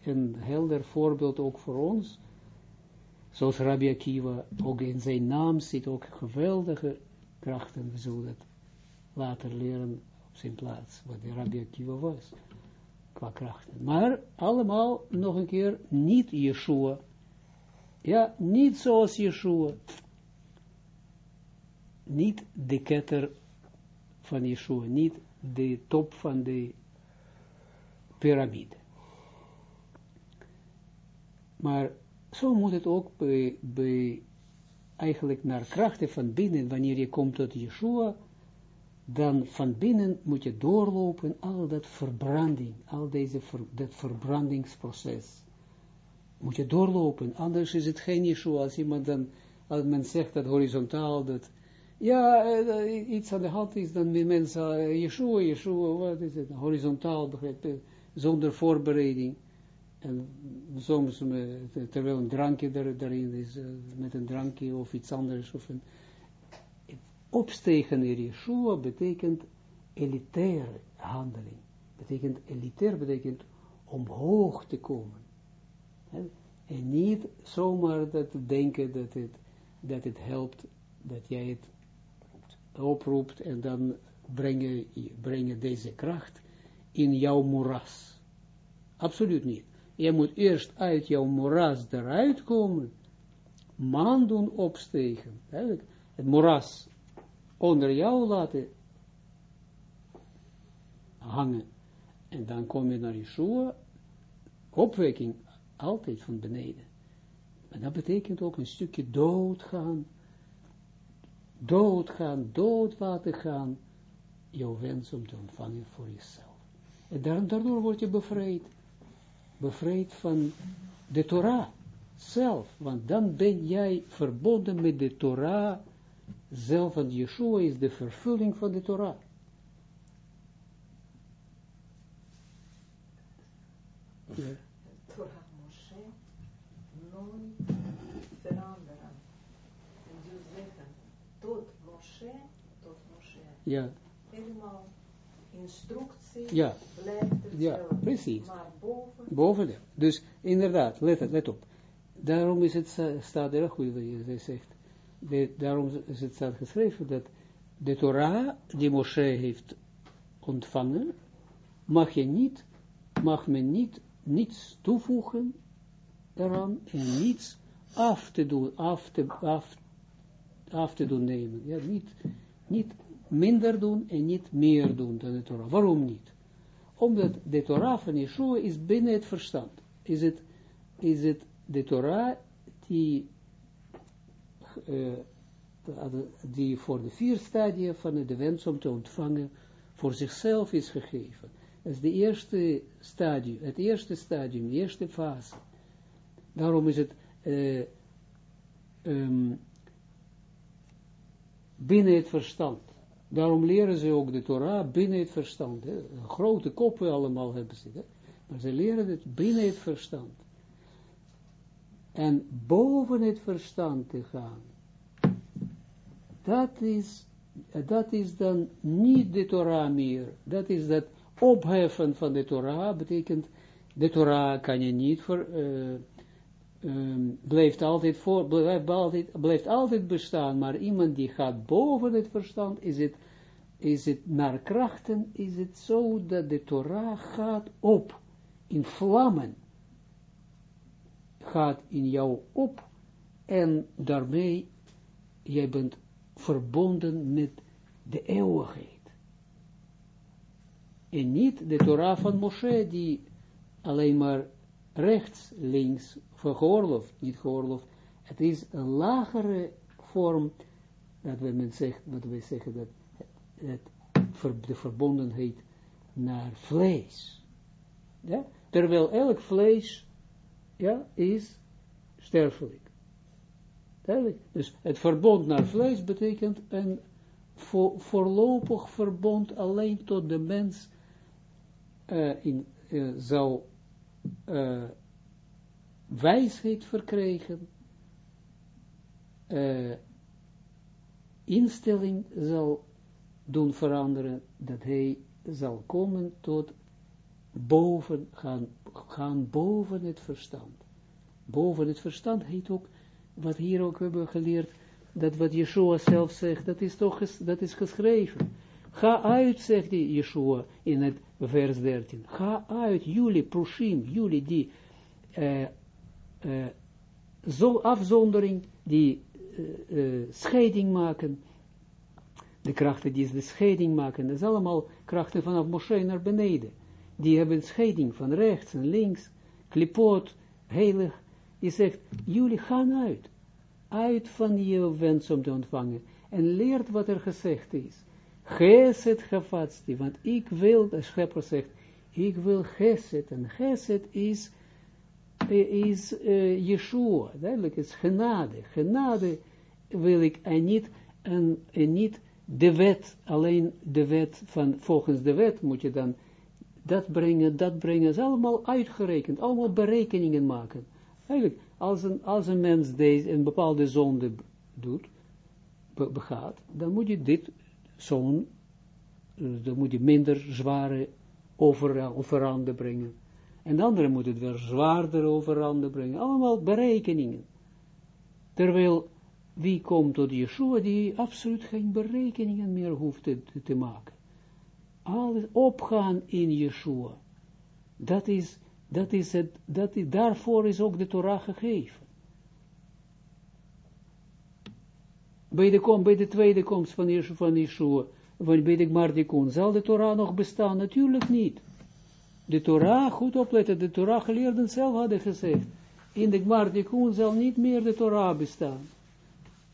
een helder voorbeeld ook voor ons, Zoals Rabbi Akiva, ook in zijn naam zit ook geweldige krachten. We zullen dat later leren op zijn plaats, wat de Rabbi Akiva was, qua krachten. Maar allemaal, nog een keer, niet Yeshua. Ja, niet zoals Yeshua. Niet de ketter van Yeshua, niet de top van de piramide. Maar zo moet het ook bij, bij eigenlijk naar krachten van binnen, wanneer je komt tot Yeshua, dan van binnen moet je doorlopen al dat verbranding, al deze ver, dat verbrandingsproces. moet je doorlopen, anders is het geen Yeshua, als iemand dan, als men zegt dat horizontaal, dat, ja, uh, iets aan de hand is, dan mensen, uh, Yeshua, Yeshua, wat is het, horizontaal, begrijp zonder voorbereiding, en soms met, terwijl een drankje er, is, uh, met een drankje of iets anders, of een, opstegen in Yeshua betekent elitaire handeling, betekent elitair, betekent omhoog te komen. En niet zomaar dat denken dat het, dat het helpt, dat jij het oproept en dan brengen, brengen deze kracht in jouw moeras. Absoluut niet. Je moet eerst uit jouw moeras eruit komen, man doen opstegen. Het moeras onder jou laten hangen. En dan kom je naar Yeshua, opwekking altijd van beneden. En dat betekent ook een stukje doodgaan, doodgaan, dood gaan, jouw wens om te ontvangen voor jezelf. En daardoor word je bevrijd, bevrijd van de Torah zelf, want dan ben jij verbonden met de Torah zelf, want Yeshua is de vervulling van de Torah. Ja. Torah Moshe nooit veranderen. En dus zeggen, tot Moshe, tot Moshe. Ja. Helemaal instructie ja. Ja, precies. Maar boven... Boven de. Dus inderdaad, let, let op. Daarom is het, staat er goed wat je zegt. De, daarom is het staat geschreven dat de Torah die Moshe heeft ontvangen, mag je niet, mag men niet niets toevoegen eraan en niets af te doen, af te, af, af te doen nemen. Ja, niet, niet minder doen en niet meer doen dan de Torah. Waarom niet? Omdat de Torah van Yeshua is binnen het verstand. Is het, is het de Torah die, uh, die voor de vier stadia van de wens om te ontvangen voor zichzelf is gegeven. Dat is de eerste stadium, het eerste stadium, de eerste fase. Daarom is het uh, um, binnen het verstand. Daarom leren ze ook de Torah binnen het verstand. Hè. Grote koppen allemaal hebben ze. Maar ze leren het binnen het verstand. En boven het verstand te gaan. Dat is, dat is dan niet de Torah meer. Dat is dat opheffen van de Torah betekent, de Torah kan je niet voor, uh, blijft, altijd voor, blijft, altijd, blijft altijd bestaan, maar iemand die gaat boven het verstand, is het, is het naar krachten, is het zo dat de Torah gaat op, in vlammen, gaat in jou op, en daarmee, jij bent verbonden met de eeuwigheid. En niet de Torah van Moshe, die alleen maar rechts, links, geoorloofd, niet geoorloofd. Het is een lagere vorm, dat we, men zegt, we zeggen dat het, de verbondenheid naar vlees. Terwijl elk vlees ja, is sterfelijk. Dus het verbond naar vlees betekent een voorlopig verbond alleen tot de mens uh, in, uh, zou uh, wijsheid verkrijgen, instelling zal doen veranderen, dat hij zal komen tot boven, gaan, gaan boven het verstand. Boven het verstand heet ook, wat hier ook hebben geleerd, dat wat Yeshua zelf zegt, dat is toch dat is geschreven. Ga uit, zegt die Yeshua in het vers 13. Ga uit, jullie, prushim, jullie die uh, uh, zo afzondering, die uh, scheiding maken, de krachten die de scheiding maken, dat is allemaal krachten vanaf Moshe naar beneden. Die hebben scheiding van rechts en links, klipot, heilig. Die zegt, jullie gaan uit. Uit van je wens om te ontvangen. En leert wat er gezegd is. Geset gevatsti, want ik wil, de schepper zegt, ik wil geset, en geset is is uh, Yeshua, duidelijk is genade. Genade wil ik en niet, en, en niet de wet, alleen de wet van, volgens de wet moet je dan dat brengen, dat brengen, is allemaal uitgerekend, allemaal berekeningen maken. Eigenlijk, als een, als een mens deze, een bepaalde zonde doet, begaat, dan moet je dit zo'n, eh, dan moet je minder zware over, overhanden brengen. En de andere moet het weer zwaarder overhanden brengen. Allemaal berekeningen. Terwijl, wie komt tot Yeshua, die absoluut geen berekeningen meer hoeft te, te maken. Alles opgaan in Yeshua. Dat is, dat is het, dat daarvoor is ook de Torah gegeven. Bij de, kom, bij de tweede komst van Yeshua, van Yeshua bij de Gmardikun, zal de Torah nog bestaan? Natuurlijk niet. De Torah, goed opletten, de Torah geleerden zelf hadden gezegd, in de Gmardikun zal niet meer de Torah bestaan.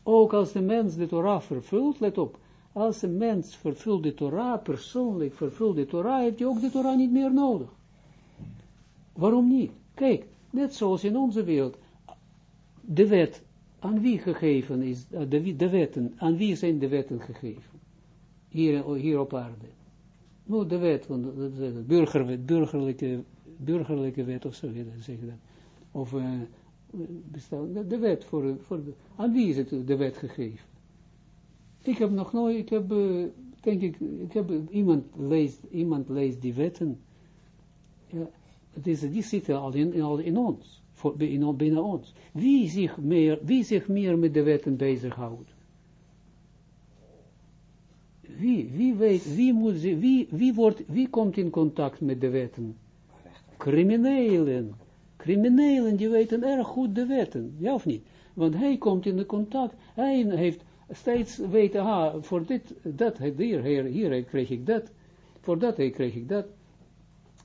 Ook als de mens de Torah vervult, let op, als een mens vervult de Torah, persoonlijk vervult de Torah, heeft hij ook de Torah niet meer nodig. Waarom niet? Kijk, net zoals in onze wereld, de wet, aan wie gegeven is, eh, de, de wetten, aan wie zijn de wetten gegeven? Hier, hier op aarde. Nou, de wet, de burgerwet, burgerlijke, burgerlijke wet of zo, zeg dat. Of uh, bestaan, de, wet voor, voor de, aan wie is het de wet gegeven? Ik heb nog nooit, ik heb, uh, denk ik, ik heb, iemand leest, iemand leest die wetten, ja, het is, die zitten al in, al in ons, voor, in, binnen ons. Wie zich, meer, wie zich meer met de wetten bezighoudt? Wie, wie weet, wie, moet, wie, wie, wordt, wie komt in contact met de wetten? Criminelen. Criminelen, die weten erg goed de wetten, ja of niet? Want hij komt in de contact, hij heeft steeds weten, ha, voor dit, dat, hier, hier, hier kreeg ik dat, voor dat kreeg ik dat.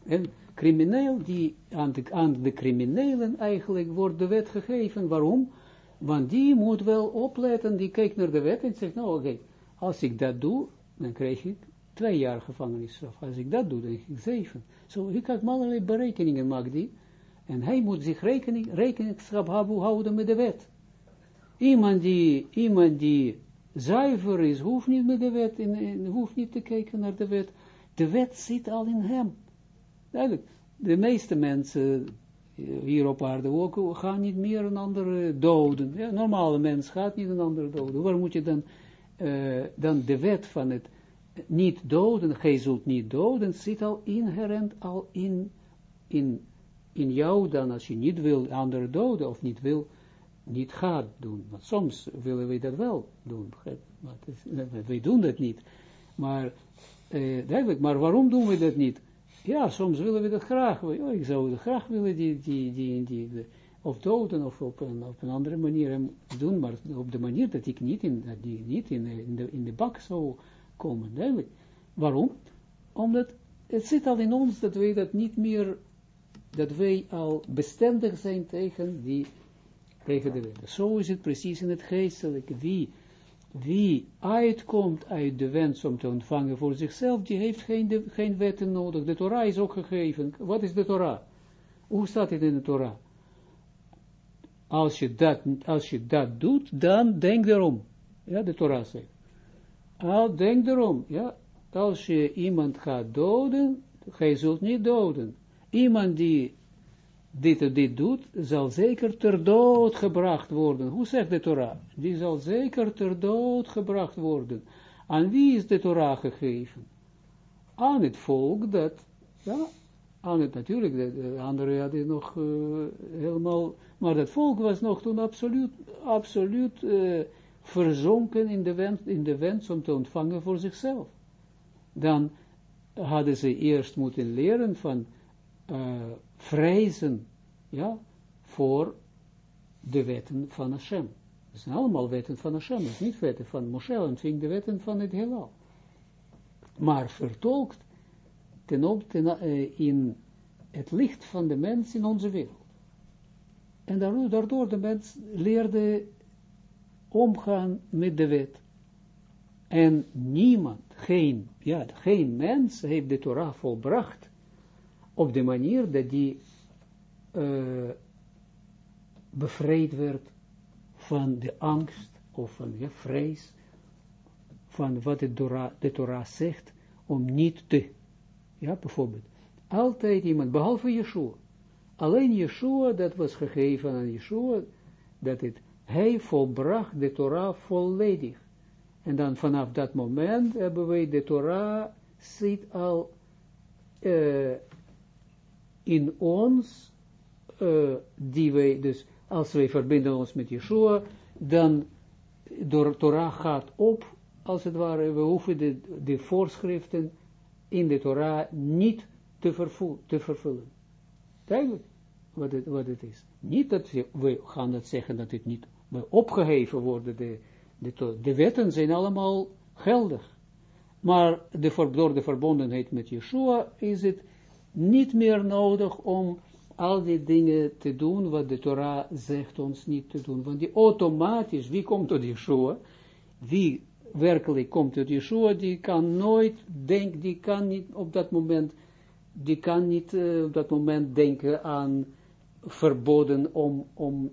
En crimineel, die aan de, aan criminelen eigenlijk wordt de wet gegeven. Waarom? Want die moet wel opletten, die kijkt naar de wet en zegt, nou oké, als ik dat doe, dan krijg ik twee jaar gevangenisstraf. Als ik dat doe, dan krijg ik zeven. Zo, ik heb allerlei berekeningen maakt die. En hij moet zich rekening, houden met de wet. Iemand die, iemand die zuiver is, hoeft niet met de wet, in, in, hoeft niet te kijken naar de wet. De wet zit al in hem. Duidelijk. De meeste mensen hier op aarde ook gaan niet meer een andere doden. Ja, normale mens gaat niet een andere doden. Waar moet je dan, uh, dan de wet van het niet doden, gij zult niet doden, zit al inherent al in, in, in jou dan, als je niet wil andere doden of niet wil, niet gaat doen. Want soms willen we dat wel doen, wij doen dat niet. Maar, uh, duidelijk, maar waarom doen we dat niet? Ja, soms willen we dat graag. Oh, ik zou het graag willen die, die, die, die, of doden of op een, op een andere manier doen, maar op de manier dat ik niet in, die, niet in, in, de, in de bak zou komen. Duidelijk. Waarom? Omdat het zit al in ons dat wij dat niet meer, dat wij al bestendig zijn tegen die, tegen de wet. Zo is het precies in het geestelijke. Wie wie uitkomt uit de wens om te ontvangen voor zichzelf, die heeft geen, de, geen wetten nodig. De Torah is ook gegeven. Wat is de Torah? Hoe staat het in de Torah? Als je dat, als je dat doet, dan denk erom. Ja, de Torah zegt. Al denk erom, ja. Als je iemand gaat doden, gij zult niet doden. Iemand die dit en dit doet, zal zeker ter dood gebracht worden. Hoe zegt de Torah? Die zal zeker ter dood gebracht worden. Aan wie is de Torah gegeven? Aan het volk dat, ja, aan het natuurlijk, de, anderen hadden nog uh, helemaal, maar dat volk was nog toen absoluut, absoluut uh, verzonken in de, wens, in de wens om te ontvangen voor zichzelf. Dan hadden ze eerst moeten leren van uh, vrezen, ja, voor de wetten van Hashem. Het zijn allemaal wetten van Hashem, het is niet wetten van Moshe, ontving de wetten van het heelal. Maar vertolkt ten op, uh, in het licht van de mens in onze wereld. En daardoor de mens leerde omgaan met de wet. En niemand, geen, ja, geen mens heeft de Torah volbracht op de manier dat die uh, bevrijd werd van de angst of van de vrees van wat de Torah, de Torah zegt om niet te. Ja, bijvoorbeeld. Altijd iemand, behalve Yeshua. Alleen Yeshua, dat was gegeven aan Yeshua, dat het, hij volbracht de Torah volledig. En dan vanaf dat moment hebben wij de Torah zit al uh, in ons, uh, die wij dus, als wij verbinden ons met Yeshua, dan door Torah gaat op, als het ware, we hoeven de, de voorschriften in de Torah niet te, te vervullen. Duidelijk wat het, wat het is. Niet dat we, gaan dat zeggen dat het niet opgeheven worden, de, de, de wetten zijn allemaal geldig. Maar de, door de verbondenheid met Yeshua is het niet meer nodig om al die dingen te doen wat de Torah zegt ons niet te doen. Want die automatisch, wie komt tot Yeshua? Wie werkelijk komt tot Yeshua, die kan nooit denken, die kan niet op dat moment, die kan niet uh, op dat moment denken aan verboden om, om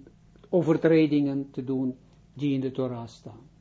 overtredingen te doen die in de Torah staan.